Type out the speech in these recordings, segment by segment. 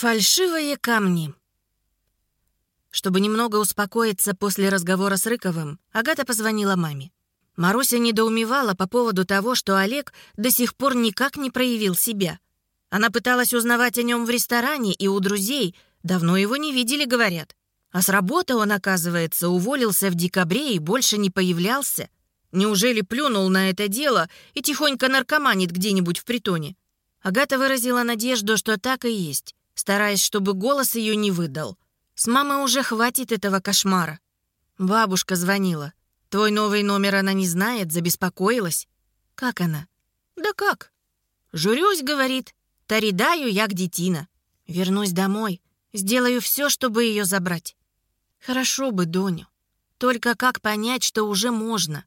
Фальшивые камни. Чтобы немного успокоиться после разговора с Рыковым, Агата позвонила маме. Маруся недоумевала по поводу того, что Олег до сих пор никак не проявил себя. Она пыталась узнавать о нем в ресторане и у друзей, давно его не видели, говорят. А с работы он, оказывается, уволился в декабре и больше не появлялся. Неужели плюнул на это дело и тихонько наркоманит где-нибудь в притоне? Агата выразила надежду, что так и есть стараясь, чтобы голос ее не выдал. С мамы уже хватит этого кошмара. Бабушка звонила. Твой новый номер она не знает, забеспокоилась. Как она? Да как? Журюсь, говорит. Таридаю я к детина. Вернусь домой. Сделаю все, чтобы ее забрать. Хорошо бы, Доню. Только как понять, что уже можно?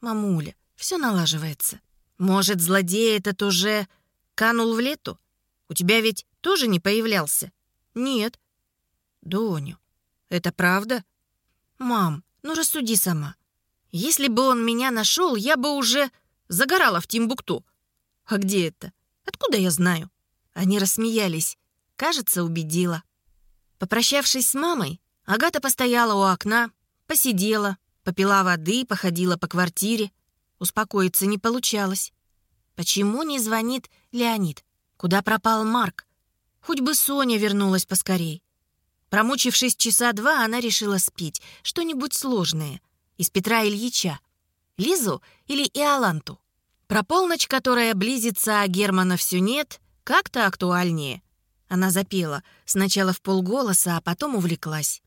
Мамуля, все налаживается. Может, злодей этот уже канул в лету? У тебя ведь тоже не появлялся?» «Нет». «Доню, это правда?» «Мам, ну рассуди сама. Если бы он меня нашел, я бы уже загорала в Тимбукту». «А где это? Откуда я знаю?» Они рассмеялись. Кажется, убедила. Попрощавшись с мамой, Агата постояла у окна, посидела, попила воды, походила по квартире. Успокоиться не получалось. Почему не звонит Леонид? Куда пропал Марк? Хоть бы Соня вернулась поскорей. Промучившись часа два, она решила спить что-нибудь сложное из Петра Ильича. Лизу или Иоланту. Про полночь, которая близится, а Германа все нет, как-то актуальнее. Она запела, сначала в полголоса, а потом увлеклась.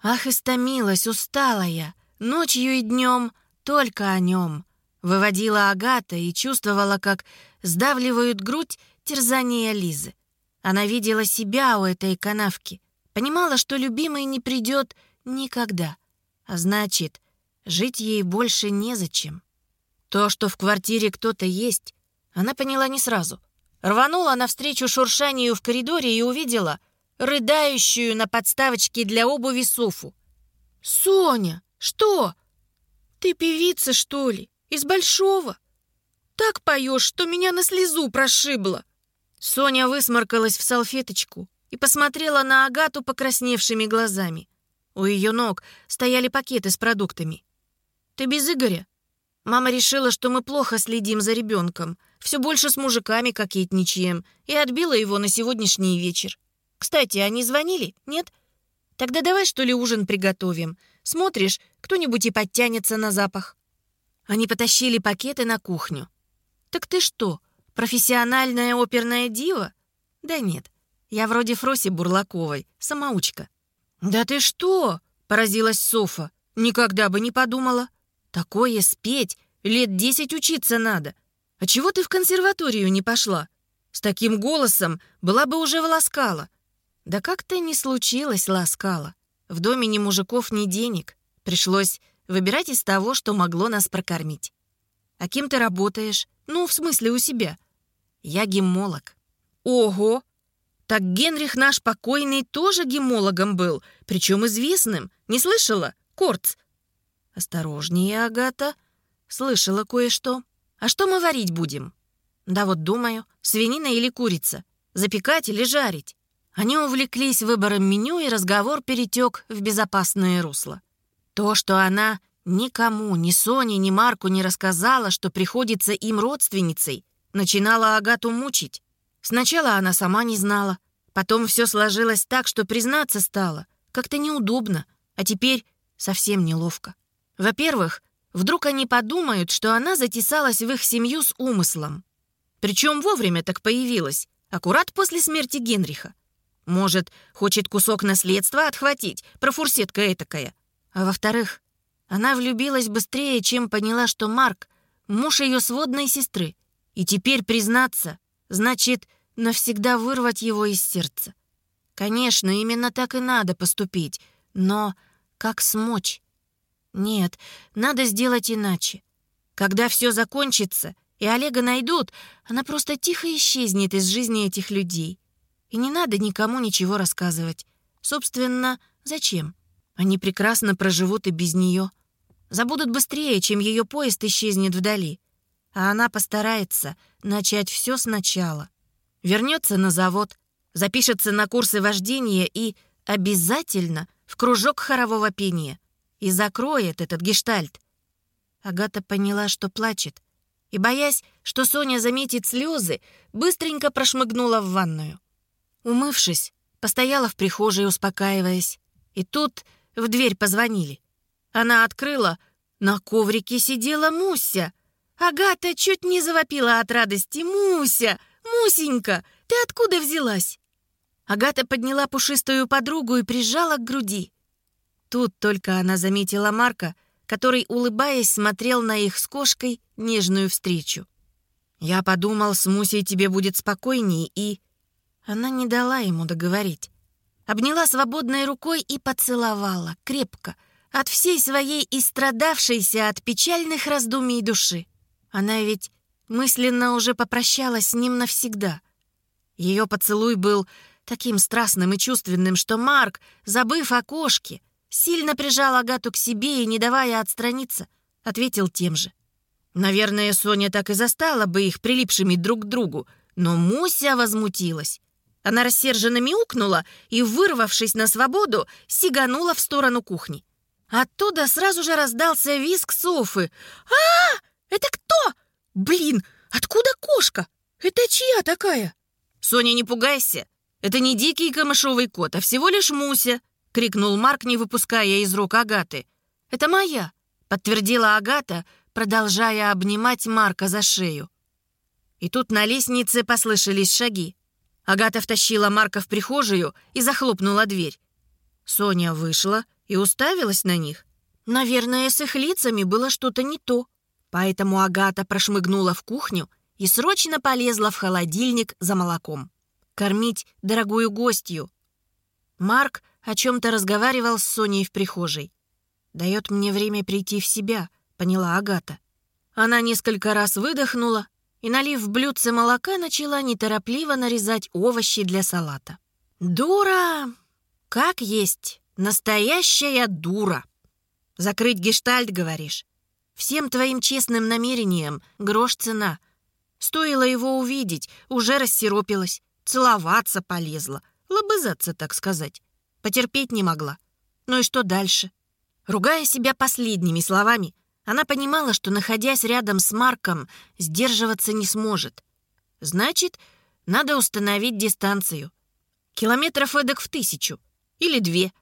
«Ах, истомилась, устала я, ночью и днем, только о нем», выводила Агата и чувствовала, как сдавливают грудь терзания Лизы. Она видела себя у этой канавки, понимала, что любимый не придет никогда, а значит, жить ей больше незачем. То, что в квартире кто-то есть, она поняла не сразу. Рванула навстречу шуршанию в коридоре и увидела рыдающую на подставочке для обуви Софу. «Соня, что? Ты певица, что ли? Из Большого? Так поешь, что меня на слезу прошибло!» Соня высморкалась в салфеточку и посмотрела на Агату покрасневшими глазами. У ее ног стояли пакеты с продуктами. «Ты без Игоря?» Мама решила, что мы плохо следим за ребенком, все больше с мужиками кокетничаем, и отбила его на сегодняшний вечер. Кстати, они звонили, нет? Тогда давай, что ли, ужин приготовим. Смотришь, кто-нибудь и подтянется на запах. Они потащили пакеты на кухню. «Так ты что, Профессиональная оперная дива? Да нет, я вроде Фроси Бурлаковой, самоучка. «Да ты что?» — поразилась Софа. «Никогда бы не подумала. Такое спеть, лет десять учиться надо. А чего ты в консерваторию не пошла? С таким голосом была бы уже в Ласкала». Да как-то не случилось Ласкала. В доме ни мужиков, ни денег. Пришлось выбирать из того, что могло нас прокормить. «А кем ты работаешь?» «Ну, в смысле, у себя». «Я гемолог». «Ого! Так Генрих наш покойный тоже гемологом был, причем известным. Не слышала? Корц». «Осторожнее, Агата. Слышала кое-что. А что мы варить будем?» «Да вот думаю, свинина или курица. Запекать или жарить?» Они увлеклись выбором меню, и разговор перетек в безопасное русло. То, что она Никому, ни Соне, ни Марку не рассказала, что приходится им родственницей. Начинала Агату мучить. Сначала она сама не знала. Потом все сложилось так, что признаться стало. Как-то неудобно. А теперь совсем неловко. Во-первых, вдруг они подумают, что она затесалась в их семью с умыслом. Причем вовремя так появилась, аккурат после смерти Генриха. Может, хочет кусок наследства отхватить, профурсетка этакая. А во-вторых, она влюбилась быстрее, чем поняла, что Марк — муж ее сводной сестры. И теперь признаться, значит, навсегда вырвать его из сердца. Конечно, именно так и надо поступить, но как смочь? Нет, надо сделать иначе. Когда все закончится и Олега найдут, она просто тихо исчезнет из жизни этих людей. И не надо никому ничего рассказывать. Собственно, зачем? Они прекрасно проживут и без нее. Забудут быстрее, чем ее поезд исчезнет вдали. А она постарается начать все сначала. Вернется на завод, запишется на курсы вождения и обязательно в кружок хорового пения и закроет этот гештальт. Агата поняла, что плачет, и, боясь, что Соня заметит слезы, быстренько прошмыгнула в ванную. Умывшись, постояла в прихожей, успокаиваясь, и тут в дверь позвонили. Она открыла, на коврике сидела Муся. Агата чуть не завопила от радости. «Муся! Мусенька! Ты откуда взялась?» Агата подняла пушистую подругу и прижала к груди. Тут только она заметила Марка, который, улыбаясь, смотрел на их с кошкой нежную встречу. «Я подумал, с Мусей тебе будет спокойней, и...» Она не дала ему договорить. Обняла свободной рукой и поцеловала, крепко, от всей своей истрадавшейся от печальных раздумий души. Она ведь мысленно уже попрощалась с ним навсегда. Ее поцелуй был таким страстным и чувственным, что Марк, забыв о кошке, сильно прижал Агату к себе и, не давая отстраниться, ответил тем же. Наверное, Соня так и застала бы их прилипшими друг к другу, но Муся возмутилась. Она рассерженно мяукнула и, вырвавшись на свободу, сиганула в сторону кухни. Оттуда сразу же раздался визг Софы. «А, это кто? Блин, откуда кошка? Это чья такая?» «Соня, не пугайся. Это не дикий камышовый кот, а всего лишь Муся», — крикнул Марк, не выпуская из рук Агаты. «Это моя», — подтвердила Агата, продолжая обнимать Марка за шею. И тут на лестнице послышались шаги. Агата втащила Марка в прихожую и захлопнула дверь. Соня вышла и уставилась на них. Наверное, с их лицами было что-то не то. Поэтому Агата прошмыгнула в кухню и срочно полезла в холодильник за молоком. Кормить дорогую гостью. Марк о чем-то разговаривал с Соней в прихожей. «Дает мне время прийти в себя», — поняла Агата. Она несколько раз выдохнула и, налив в блюдце молока, начала неторопливо нарезать овощи для салата. «Дура! Как есть! Настоящая дура! Закрыть гештальт, говоришь? Всем твоим честным намерениям грош цена. Стоило его увидеть, уже рассеропилась, целоваться полезла, лобызаться, так сказать. Потерпеть не могла. Ну и что дальше? Ругая себя последними словами, она понимала, что, находясь рядом с Марком, сдерживаться не сможет. Значит, надо установить дистанцию. Километров эдак в тысячу. Или две.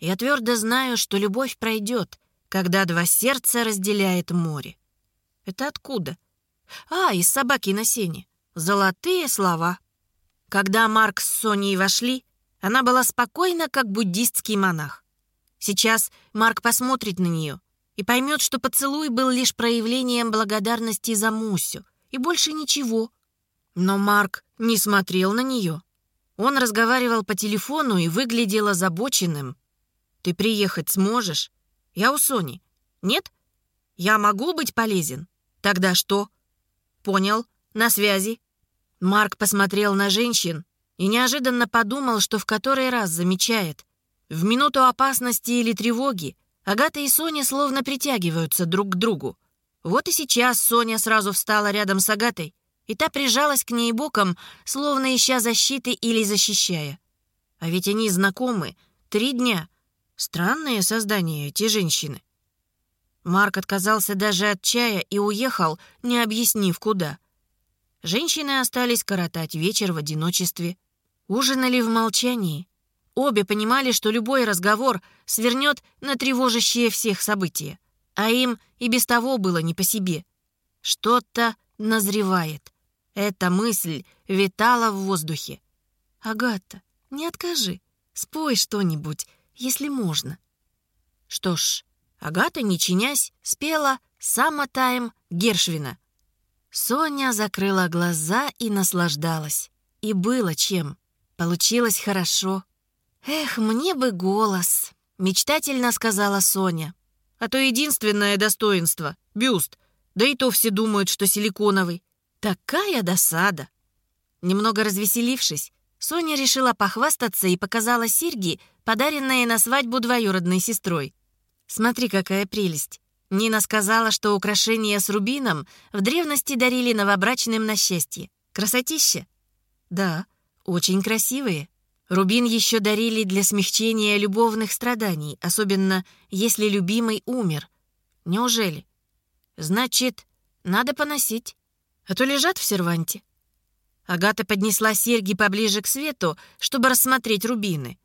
Я твердо знаю, что любовь пройдет, когда два сердца разделяет море. Это откуда? А, из собаки на сене. Золотые слова. Когда Марк с Соней вошли, она была спокойна, как буддистский монах. Сейчас Марк посмотрит на нее — и поймет, что поцелуй был лишь проявлением благодарности за Мусю, и больше ничего. Но Марк не смотрел на нее. Он разговаривал по телефону и выглядел озабоченным. «Ты приехать сможешь? Я у Сони. Нет? Я могу быть полезен? Тогда что?» «Понял. На связи». Марк посмотрел на женщин и неожиданно подумал, что в который раз замечает. В минуту опасности или тревоги Агата и Соня словно притягиваются друг к другу. Вот и сейчас Соня сразу встала рядом с Агатой, и та прижалась к ней боком, словно ища защиты или защищая. А ведь они знакомы три дня. Странные создания эти женщины. Марк отказался даже от чая и уехал, не объяснив куда. Женщины остались коротать вечер в одиночестве. Ужинали в молчании. Обе понимали, что любой разговор свернет на тревожащее всех события. А им и без того было не по себе. Что-то назревает. Эта мысль витала в воздухе. «Агата, не откажи. Спой что-нибудь, если можно». Что ж, Агата, не чинясь, спела «Самотайм» Гершвина. Соня закрыла глаза и наслаждалась. И было чем. Получилось хорошо. «Эх, мне бы голос», — мечтательно сказала Соня. «А то единственное достоинство — бюст. Да и то все думают, что силиконовый. Такая досада!» Немного развеселившись, Соня решила похвастаться и показала серьги, подаренные на свадьбу двоюродной сестрой. «Смотри, какая прелесть!» Нина сказала, что украшения с рубином в древности дарили новобрачным на счастье. Красотища? Да, Очень красивые. Рубин еще дарили для смягчения любовных страданий, особенно если любимый умер. Неужели? Значит, надо поносить, а то лежат в серванте. Агата поднесла серьги поближе к свету, чтобы рассмотреть рубины.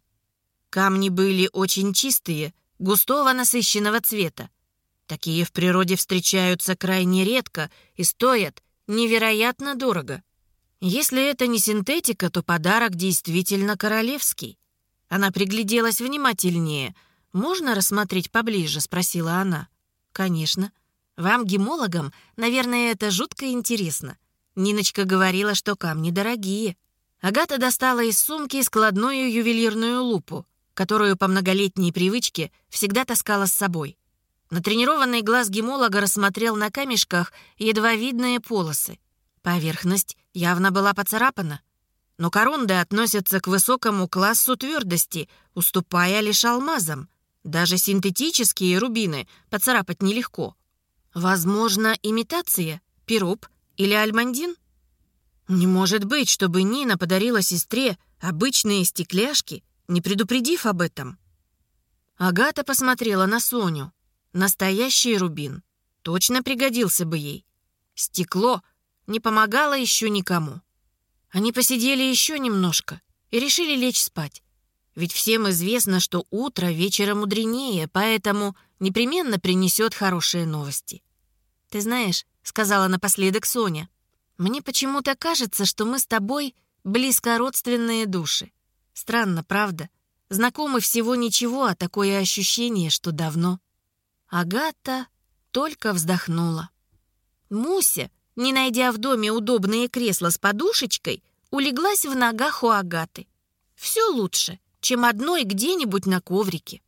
Камни были очень чистые, густого насыщенного цвета. Такие в природе встречаются крайне редко и стоят невероятно дорого. Если это не синтетика, то подарок действительно королевский. Она пригляделась внимательнее. «Можно рассмотреть поближе?» — спросила она. «Конечно. Вам, гемологам, наверное, это жутко интересно. Ниночка говорила, что камни дорогие». Агата достала из сумки складную ювелирную лупу, которую по многолетней привычке всегда таскала с собой. Натренированный глаз гемолога рассмотрел на камешках едва видные полосы. Поверхность явно была поцарапана. Но корунды относятся к высокому классу твердости, уступая лишь алмазам. Даже синтетические рубины поцарапать нелегко. Возможно, имитация, пироп или альмандин? Не может быть, чтобы Нина подарила сестре обычные стекляшки, не предупредив об этом. Агата посмотрела на Соню. Настоящий рубин. Точно пригодился бы ей. Стекло не помогало еще никому. Они посидели еще немножко и решили лечь спать. Ведь всем известно, что утро вечера мудренее, поэтому непременно принесет хорошие новости. «Ты знаешь», — сказала напоследок Соня, «мне почему-то кажется, что мы с тобой близко родственные души. Странно, правда? Знакомы всего ничего, а такое ощущение, что давно». Агата только вздохнула. Муся, не найдя в доме удобные кресла с подушечкой, улеглась в ногах у Агаты. Все лучше, чем одной где-нибудь на коврике.